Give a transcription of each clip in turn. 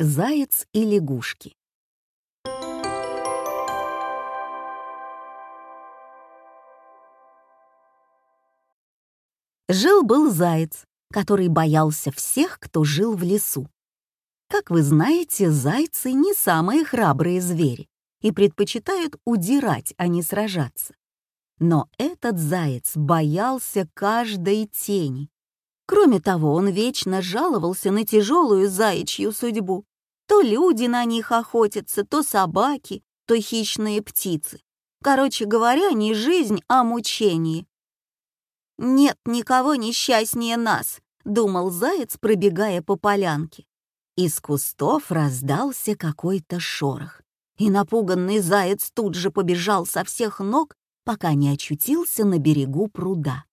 Заяц и лягушки. Жил-был заяц, который боялся всех, кто жил в лесу. Как вы знаете, зайцы не самые храбрые звери и предпочитают удирать, а не сражаться. Но этот заяц боялся каждой тени. Кроме того, он вечно жаловался на тяжелую заячью судьбу. То люди на них охотятся, то собаки, то хищные птицы. Короче говоря, не жизнь, а мучение. «Нет никого несчастнее нас», — думал заяц, пробегая по полянке. Из кустов раздался какой-то шорох, и напуганный заяц тут же побежал со всех ног, пока не очутился на берегу пруда.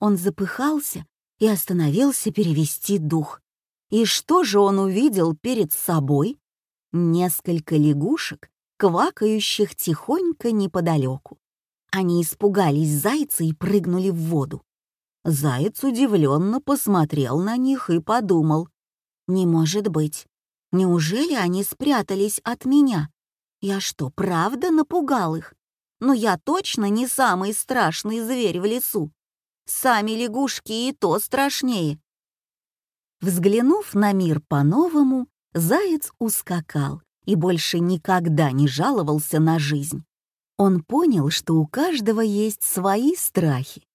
Он запыхался и остановился перевести дух. И что же он увидел перед собой? Несколько лягушек, квакающих тихонько неподалеку. Они испугались зайца и прыгнули в воду. Заяц удивленно посмотрел на них и подумал. «Не может быть. Неужели они спрятались от меня? Я что, правда напугал их? Но я точно не самый страшный зверь в лесу. Сами лягушки и то страшнее». Взглянув на мир по-новому, заяц ускакал и больше никогда не жаловался на жизнь. Он понял, что у каждого есть свои страхи,